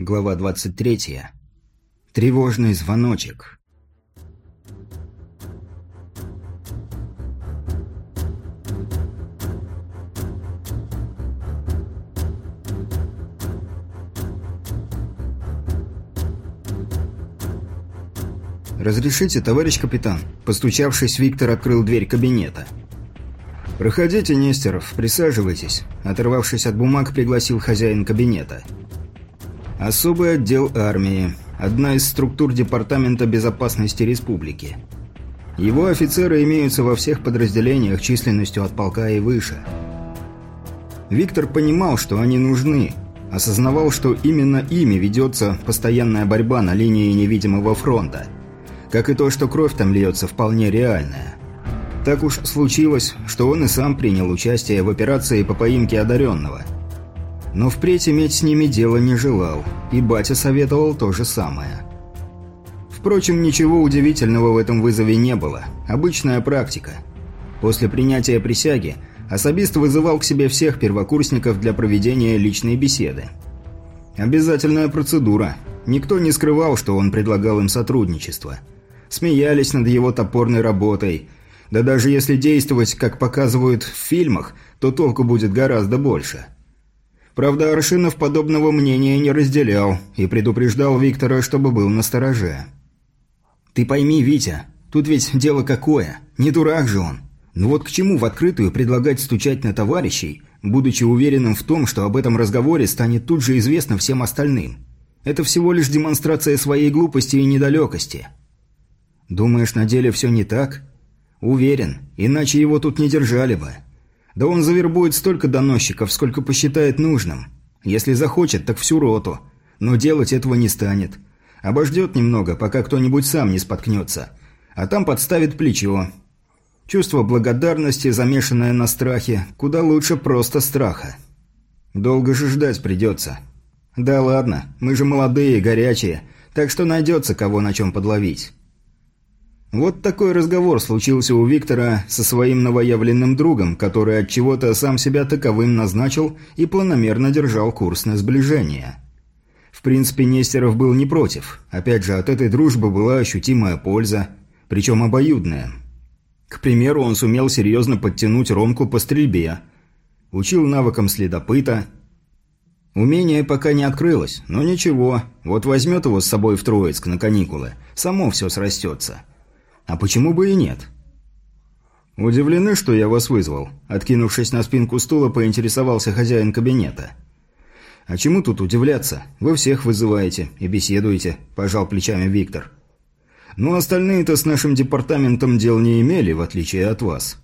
Глава 23. Тревожный звоночек. «Разрешите, товарищ капитан?» Постучавшись, Виктор открыл дверь кабинета. «Проходите, Нестеров, присаживайтесь», – оторвавшись от бумаг, пригласил хозяин кабинета. «Особый отдел армии. Одна из структур Департамента безопасности республики. Его офицеры имеются во всех подразделениях численностью от полка и выше». Виктор понимал, что они нужны, осознавал, что именно ими ведется постоянная борьба на линии невидимого фронта. Как и то, что кровь там льется, вполне реальная. Так уж случилось, что он и сам принял участие в операции по поимке одаренного. Но впредь иметь с ними дело не желал, и батя советовал то же самое. Впрочем, ничего удивительного в этом вызове не было. Обычная практика. После принятия присяги особист вызывал к себе всех первокурсников для проведения личной беседы. Обязательная процедура. Никто не скрывал, что он предлагал им сотрудничество. Смеялись над его топорной работой – да даже если действовать, как показывают в фильмах, то толку будет гораздо больше. Правда, Аршинов подобного мнения не разделял и предупреждал Виктора, чтобы был настороже. «Ты пойми, Витя, тут ведь дело какое, не дурак же он. Ну вот к чему в открытую предлагать стучать на товарищей, будучи уверенным в том, что об этом разговоре станет тут же известно всем остальным? Это всего лишь демонстрация своей глупости и недалекости». «Думаешь, на деле все не так?» Уверен, иначе его тут не держали бы. Да он завербует столько доносчиков, сколько посчитает нужным. Если захочет, так всю роту. Но делать этого не станет. Обождет немного, пока кто-нибудь сам не споткнется. А там подставит плечо. Чувство благодарности, замешанное на страхе, куда лучше просто страха. Долго же ждать придется. Да ладно, мы же молодые, горячие, так что найдется кого на чем подловить. Вот такой разговор случился у Виктора со своим новоявленным другом, который от чего-то сам себя таковым назначил и планомерно держал курс на сближение. В принципе, Нестеров был не против. Опять же, от этой дружбы была ощутимая польза, причем обоюдная. К примеру, он сумел серьезно подтянуть Ромку по стрельбе. Учил навыкам следопыта. Умение пока не открылось, но ничего. Вот возьмет его с собой в Троицк на каникулы, само все срастется. А почему бы и нет? Удивлены, что я вас вызвал? Откинувшись на спинку стула, поинтересовался хозяин кабинета. А чему тут удивляться? Вы всех вызываете и беседуете, пожал плечами Виктор. Ну, остальные-то с нашим департаментом дел не имели, в отличие от вас.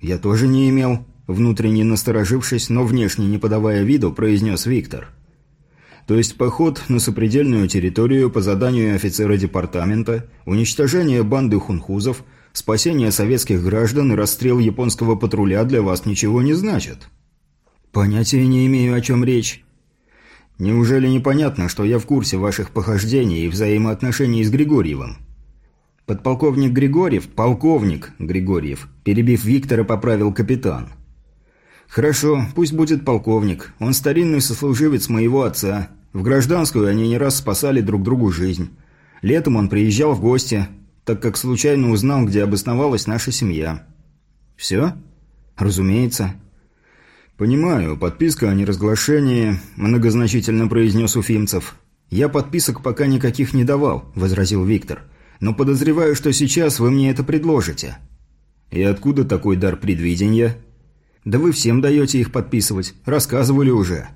Я тоже не имел, внутренне насторожившись, но внешне не подавая виду, произнес Виктор. То есть поход на сопредельную территорию по заданию офицера департамента, уничтожение банды хунхузов, спасение советских граждан и расстрел японского патруля для вас ничего не значат? Понятия не имею, о чем речь. Неужели непонятно, что я в курсе ваших похождений и взаимоотношений с Григорьевым? Подполковник Григорьев, полковник Григорьев, перебив Виктора, поправил капитан – «Хорошо, пусть будет полковник. Он старинный сослуживец моего отца. В гражданскую они не раз спасали друг другу жизнь. Летом он приезжал в гости, так как случайно узнал, где обосновалась наша семья». «Все?» «Разумеется». «Понимаю, подписка о неразглашении», – многозначительно произнес Уфимцев. «Я подписок пока никаких не давал», – возразил Виктор. «Но подозреваю, что сейчас вы мне это предложите». «И откуда такой дар предвидения?» Да вы всем даете их подписывать. Рассказывали уже».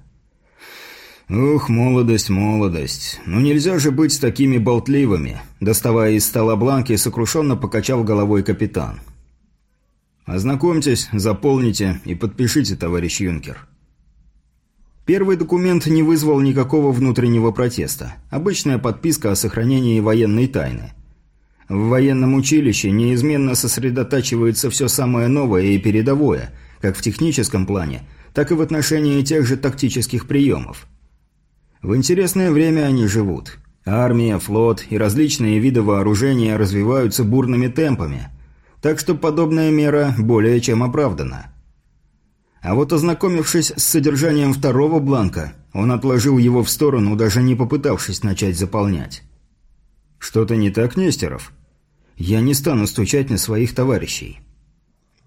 «Ух, молодость, молодость. Ну нельзя же быть такими болтливыми», – доставая из стола бланки, сокрушенно покачал головой капитан. «Ознакомьтесь, заполните и подпишите, товарищ юнкер». Первый документ не вызвал никакого внутреннего протеста. Обычная подписка о сохранении военной тайны. В военном училище неизменно сосредотачивается все самое новое и передовое – как в техническом плане, так и в отношении тех же тактических приемов. В интересное время они живут. Армия, флот и различные виды вооружения развиваются бурными темпами, так что подобная мера более чем оправдана. А вот ознакомившись с содержанием второго бланка, Он отложил его в сторону, даже не попытавшись начать заполнять. «Что-то не так, Нестеров?» «Я не стану стучать на своих товарищей».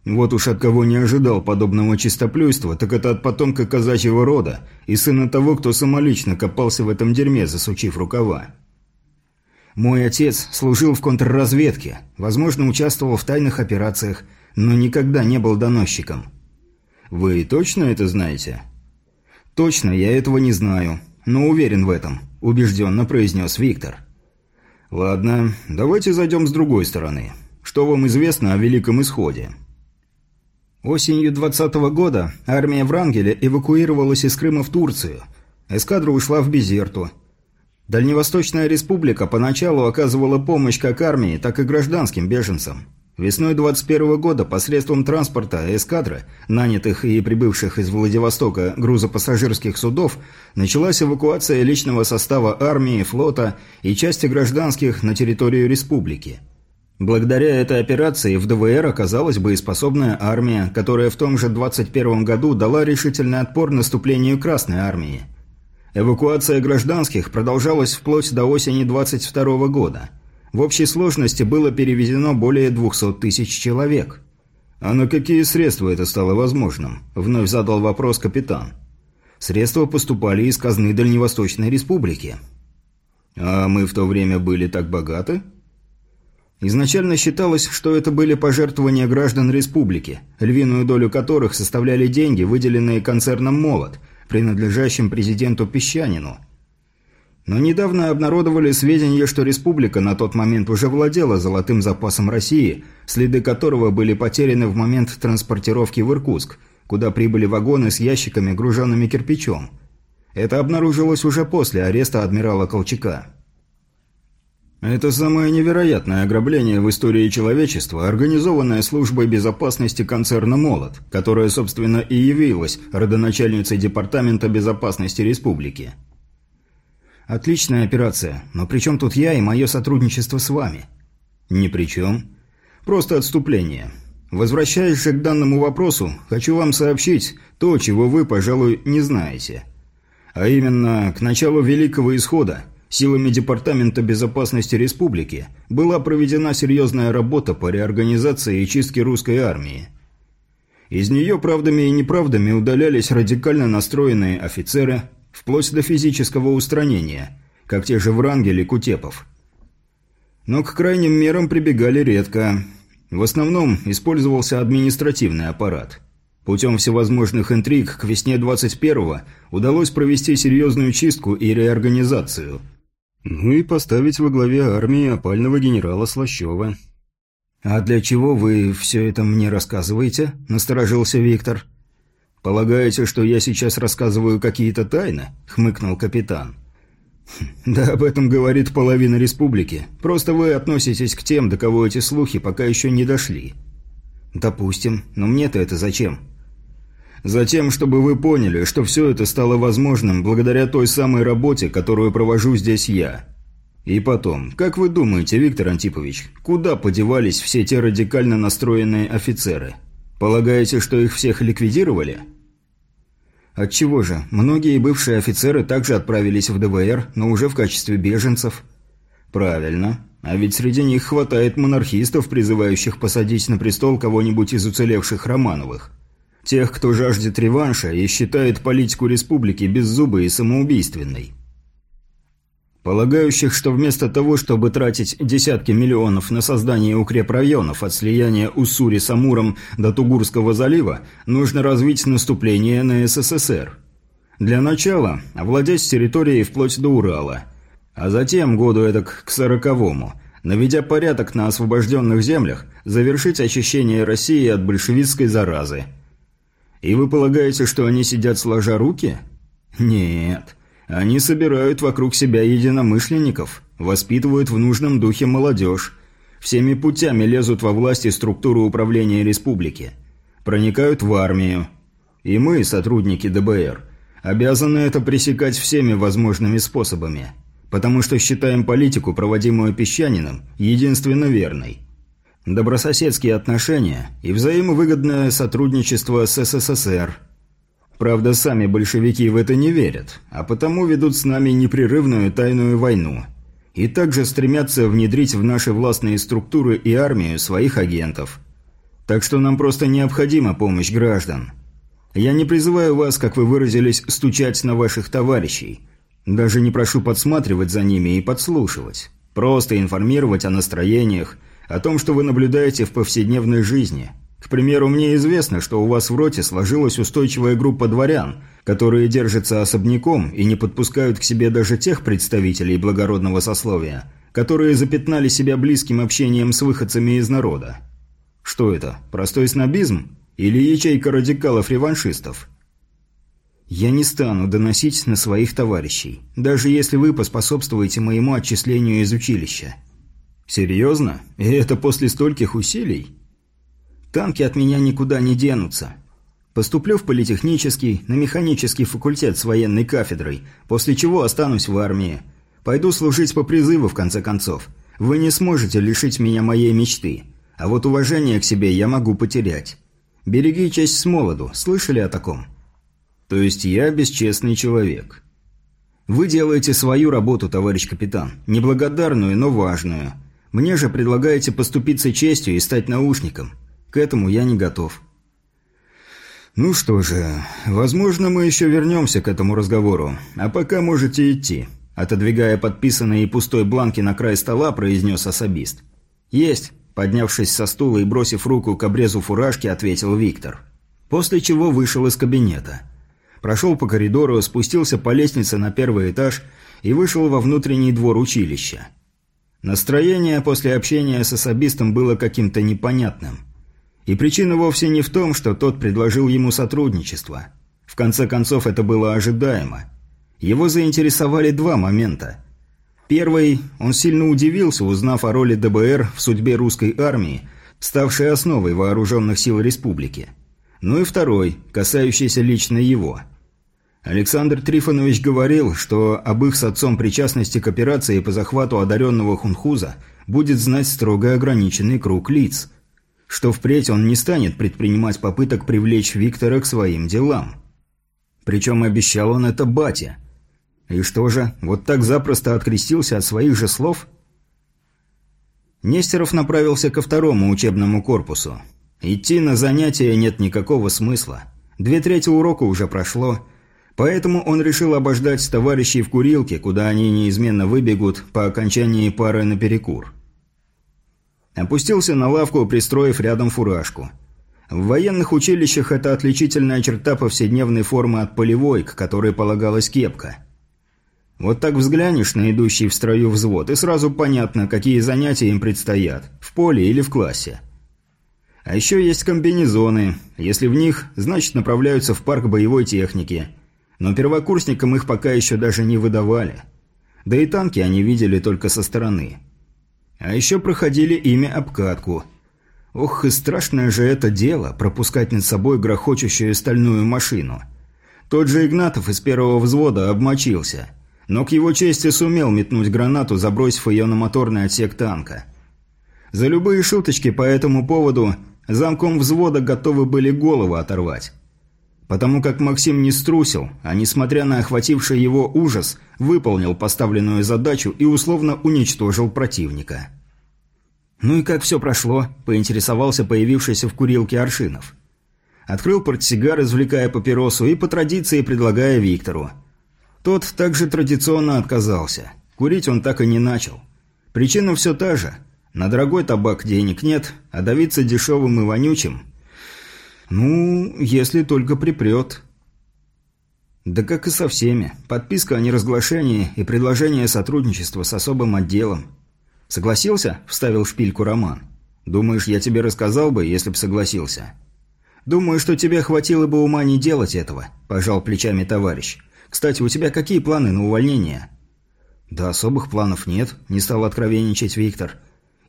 Вот уж от кого не ожидал подобного чистоплюйства, так это от потомка казачьего рода и сына того, кто самолично копался в этом дерьме, засучив рукава. Мой отец служил в контрразведке, возможно, участвовал в тайных операциях, но никогда не был доносчиком. Вы точно это знаете? Точно, я этого не знаю, но уверен в этом, убежденно произнес Виктор. Ладно, давайте зайдем с другой стороны. Что вам известно о Великом Исходе? Осенью 20 -го года армия Врангеля эвакуировалась из Крыма в Турцию. Эскадра ушла в Безерту. Дальневосточная республика поначалу оказывала помощь как армии, так и гражданским беженцам. Весной 21 года посредством транспорта эскадры, нанятых и прибывших из Владивостока грузопассажирских судов, началась эвакуация личного состава армии, флота и части гражданских на территорию республики. Благодаря этой операции в ДВР оказалась боеспособная армия, которая в том же 21 году дала решительный отпор наступлению Красной армии. Эвакуация гражданских продолжалась вплоть до осени 22 года – в общей сложности было перевезено более 200 тысяч человек. «А на какие средства это стало возможным?» – вновь задал вопрос капитан. «Средства поступали из казны Дальневосточной Республики». «А мы в то время были так богаты?» Изначально считалось, что это были пожертвования граждан республики, львиную долю которых составляли деньги, выделенные концерном «Молот», принадлежащим президенту Песчанину – но недавно обнародовали сведения, что республика на тот момент уже владела золотым запасом России, следы которого были потеряны в момент транспортировки в Иркутск, куда прибыли вагоны с ящиками, груженными кирпичом. Это обнаружилось уже после ареста адмирала Колчака. Это самое невероятное ограбление в истории человечества, организованное службой безопасности концерна «Молот», которая, собственно, и явилась родоначальницей Департамента безопасности республики. Отличная операция, но при чем тут я и мое сотрудничество с вами? Ни при чем. Просто отступление. Возвращаясь к данному вопросу, хочу вам сообщить то, чего вы, пожалуй, не знаете. А именно, к началу Великого Исхода силами Департамента безопасности Республики была проведена серьезная работа по реорганизации и чистке русской армии. Из нее правдами и неправдами удалялись радикально настроенные офицеры – вплоть до физического устранения, как те же Врангель и Кутепов. Но к крайним мерам прибегали редко. В основном использовался административный аппарат. Путем всевозможных интриг к весне 21-го удалось провести серьезную чистку и реорганизацию. Ну и поставить во главе армии опального генерала Слащева. «А для чего вы все это мне рассказываете?» – насторожился Виктор. «Полагаете, что я сейчас рассказываю какие-то тайны?» – хмыкнул капитан. «Хм, «Да об этом говорит половина республики. Просто вы относитесь к тем, до кого эти слухи пока еще не дошли». «Допустим. Но мне-то это зачем?» «Затем, чтобы вы поняли, что все это стало возможным благодаря той самой работе, которую провожу здесь я. И потом, как вы думаете, Виктор Антипович, куда подевались все те радикально настроенные офицеры?» Полагаете, что их всех ликвидировали? Отчего же? Многие бывшие офицеры также отправились в ДВР, но уже в качестве беженцев. Правильно. А ведь среди них хватает монархистов, призывающих посадить на престол кого-нибудь из уцелевших Романовых. Тех, кто жаждет реванша и считает политику республики беззубой и самоубийственной полагающих, что вместо того, чтобы тратить десятки миллионов на создание укрепрайонов от слияния Уссури с Амуром до Тугурского залива, нужно развить наступление на СССР. Для начала овладеть территорией вплоть до Урала, а затем, году эдак к сороковому, наведя порядок на освобожденных землях, завершить очищение России от большевистской заразы. И вы полагаете, что они сидят сложа руки? Нет. Они собирают вокруг себя единомышленников, воспитывают в нужном духе молодежь, всеми путями лезут во власти структуры управления республики, проникают в армию. И мы, сотрудники ДБР, обязаны это пресекать всеми возможными способами, потому что считаем политику, проводимую Песчаниным, единственно верной. Добрососедские отношения и взаимовыгодное сотрудничество с СССР – Правда, сами большевики в это не верят, а потому ведут с нами непрерывную тайную войну. И также стремятся внедрить в наши властные структуры и армию своих агентов. Так что нам просто необходима помощь граждан. Я не призываю вас, как вы выразились, стучать на ваших товарищей. Даже не прошу подсматривать за ними и подслушивать. Просто информировать о настроениях, о том, что вы наблюдаете в повседневной жизни – к примеру, мне известно, что у вас в роте сложилась устойчивая группа дворян, которые держатся особняком и не подпускают к себе даже тех представителей благородного сословия, которые запятнали себя близким общением с выходцами из народа. Что это, простой снобизм? Или ячейка радикалов-реваншистов? Я не стану доносить на своих товарищей, даже если вы поспособствуете моему отчислению из училища. Серьезно? И это после стольких усилий? Танки от меня никуда не денутся. Поступлю в политехнический, на механический факультет с военной кафедрой, после чего останусь в армии. Пойду служить по призыву, в конце концов. Вы не сможете лишить меня моей мечты. А вот уважение к себе я могу потерять. Береги честь с молоду. Слышали о таком? То есть я бесчестный человек. Вы делаете свою работу, товарищ капитан. Неблагодарную, но важную. Мне же предлагаете поступиться честью и стать наушником. К этому я не готов. Ну что же, возможно, мы еще вернемся к этому разговору. А пока можете идти. Отодвигая подписанные и пустой бланки на край стола, произнес особист. «Есть!» – поднявшись со стула и бросив руку к обрезу фуражки, ответил Виктор. После чего вышел из кабинета. Прошел по коридору, спустился по лестнице на первый этаж и вышел во внутренний двор училища. Настроение после общения с особистом было каким-то непонятным. И причина вовсе не в том, что тот предложил ему сотрудничество. В конце концов, это было ожидаемо. Его заинтересовали два момента. Первый, он сильно удивился, узнав о роли ДБР в судьбе русской армии, ставшей основой вооруженных сил республики. Ну и второй, касающийся лично его. Александр Трифонович говорил, что об их с отцом причастности к операции по захвату одаренного хунхуза будет знать строго ограниченный круг лиц – что впредь он не станет предпринимать попыток привлечь Виктора к своим делам. Причем обещал он это бате. И что же, вот так запросто открестился от своих же слов? Нестеров направился ко второму учебному корпусу. Идти на занятия нет никакого смысла. Две трети урока уже прошло, поэтому он решил обождать товарищей в курилке, куда они неизменно выбегут по окончании пары на перекур. Опустился на лавку, пристроив рядом фуражку. В военных училищах это отличительная черта повседневной формы от полевой, к которой полагалась кепка. Вот так взглянешь на идущий в строю взвод, и сразу понятно, какие занятия им предстоят, в поле или в классе. А еще есть комбинезоны. Если в них, значит направляются в парк боевой техники. Но первокурсникам их пока еще даже не выдавали. Да и танки они видели только со стороны. А еще проходили ими обкатку. Ох, и страшное же это дело, пропускать над собой грохочущую стальную машину. Тот же Игнатов из первого взвода обмочился, но к его чести сумел метнуть гранату, забросив ее на моторный отсек танка. За любые шуточки по этому поводу замком взвода готовы были головы оторвать. Потому как Максим не струсил, а несмотря на охвативший его ужас, выполнил поставленную задачу и условно уничтожил противника. «Ну и как все прошло?» – поинтересовался появившийся в курилке Аршинов. Открыл портсигар, извлекая папиросу, и по традиции предлагая Виктору. Тот также традиционно отказался. Курить он так и не начал. Причина все та же. На дорогой табак денег нет, а давиться дешевым и вонючим «Ну, если только припрет». «Да как и со всеми. Подписка о неразглашении и предложение сотрудничества с особым отделом». «Согласился?» – вставил шпильку Роман. «Думаешь, я тебе рассказал бы, если б согласился?» «Думаю, что тебе хватило бы ума не делать этого», – пожал плечами товарищ. «Кстати, у тебя какие планы на увольнение?» «Да особых планов нет», – не стал откровенничать Виктор.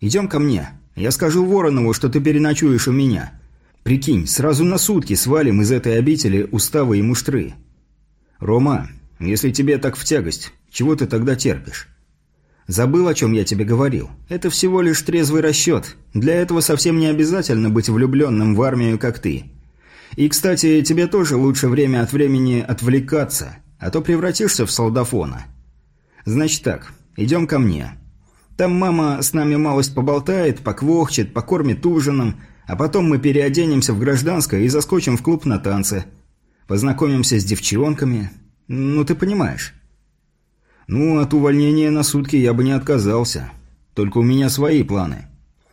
«Идем ко мне. Я скажу Воронову, что ты переночуешь у меня. Прикинь, сразу на сутки свалим из этой обители уставы и муштры. Рома, если тебе так в тягость, чего ты тогда терпишь? Забыл, о чем я тебе говорил. Это всего лишь трезвый расчет. Для этого совсем не обязательно быть влюбленным в армию, как ты. И, кстати, тебе тоже лучше время от времени отвлекаться, а то превратишься в солдафона. Значит так, идем ко мне. Там мама с нами малость поболтает, поквохчет, покормит ужином, а потом мы переоденемся в гражданское и заскочим в клуб на танцы. Познакомимся с девчонками. Ну, ты понимаешь. Ну, от увольнения на сутки я бы не отказался. Только у меня свои планы.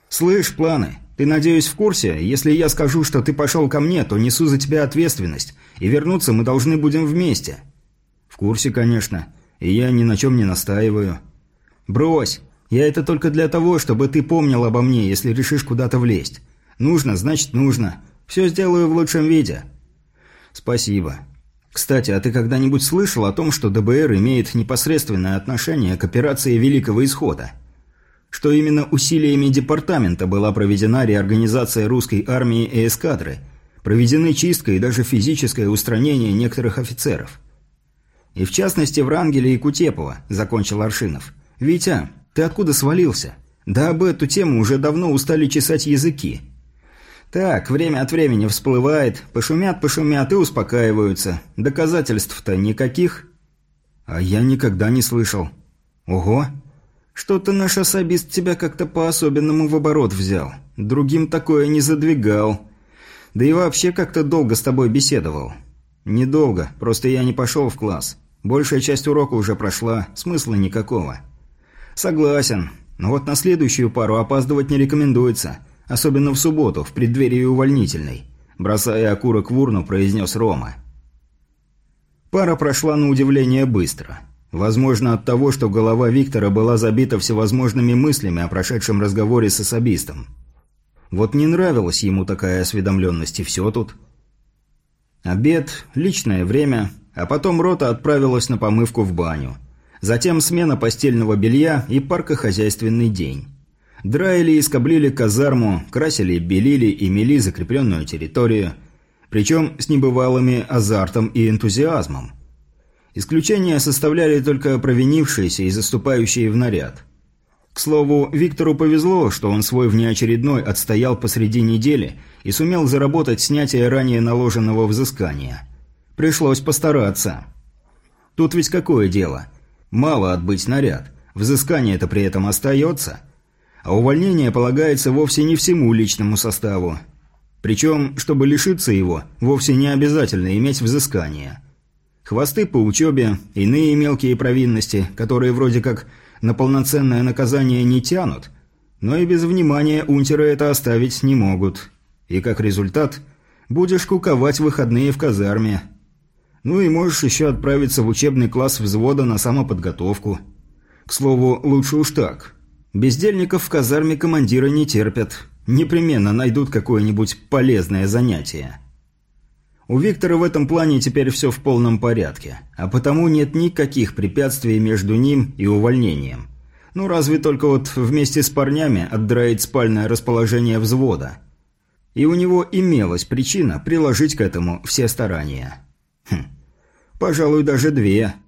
Слышь, планы, ты, надеюсь, в курсе? Если я скажу, что ты пошел ко мне, то несу за тебя ответственность, и вернуться мы должны будем вместе. В курсе, конечно, и я ни на чем не настаиваю. Брось, я это только для того, чтобы ты помнил обо мне, если решишь куда-то влезть. Нужно, значит нужно. Все сделаю в лучшем виде. Спасибо. Кстати, а ты когда-нибудь слышал о том, что ДБР имеет непосредственное отношение к операции Великого Исхода? что именно усилиями департамента была проведена реорганизация русской армии и эскадры, проведены чистка и даже физическое устранение некоторых офицеров. И в частности Врангеля и Кутепова, закончил Аршинов. «Витя, ты откуда свалился? Да об эту тему уже давно устали чесать языки». «Так, время от времени всплывает, пошумят-пошумят и успокаиваются. Доказательств-то никаких». «А я никогда не слышал». «Ого, что-то наш особист тебя как-то по-особенному в оборот взял. Другим такое не задвигал. Да и вообще как-то долго с тобой беседовал. Недолго, просто я не пошел в класс. Большая часть урока уже прошла, смысла никакого. Согласен, но вот на следующую пару опаздывать не рекомендуется. Особенно в субботу, в преддверии увольнительной. Бросая окурок в урну, произнес Рома. Пара прошла на удивление быстро. Возможно, от того, что голова Виктора была забита всевозможными мыслями о прошедшем разговоре с особистом. Вот не нравилась ему такая осведомленность, и все тут. Обед, личное время, а потом рота отправилась на помывку в баню. Затем смена постельного белья и паркохозяйственный день. Драили и скоблили казарму, красили, белили и мели закрепленную территорию, причем с небывалыми азартом и энтузиазмом. Исключения составляли только провинившиеся и заступающие в наряд. К слову, Виктору повезло, что он свой внеочередной отстоял посреди недели и сумел заработать снятие ранее наложенного взыскания. Пришлось постараться. Тут ведь какое дело? Мало отбыть наряд, взыскание-то при этом остается. А увольнение полагается вовсе не всему личному составу. Причем, чтобы лишиться его, вовсе не обязательно иметь взыскание – Хвосты по учебе, иные мелкие провинности, которые вроде как на полноценное наказание не тянут, но и без внимания унтера это оставить не могут. И как результат, будешь куковать выходные в казарме. Ну и можешь еще отправиться в учебный класс взвода на самоподготовку. К слову, лучше уж так. Бездельников в казарме командира не терпят. Непременно найдут какое-нибудь полезное занятие. У Виктора в этом плане теперь все в полном порядке, а потому нет никаких препятствий между ним и увольнением. Ну, разве только вот вместе с парнями отдраить спальное расположение взвода. И у него имелась причина приложить к этому все старания. Хм, пожалуй, даже две –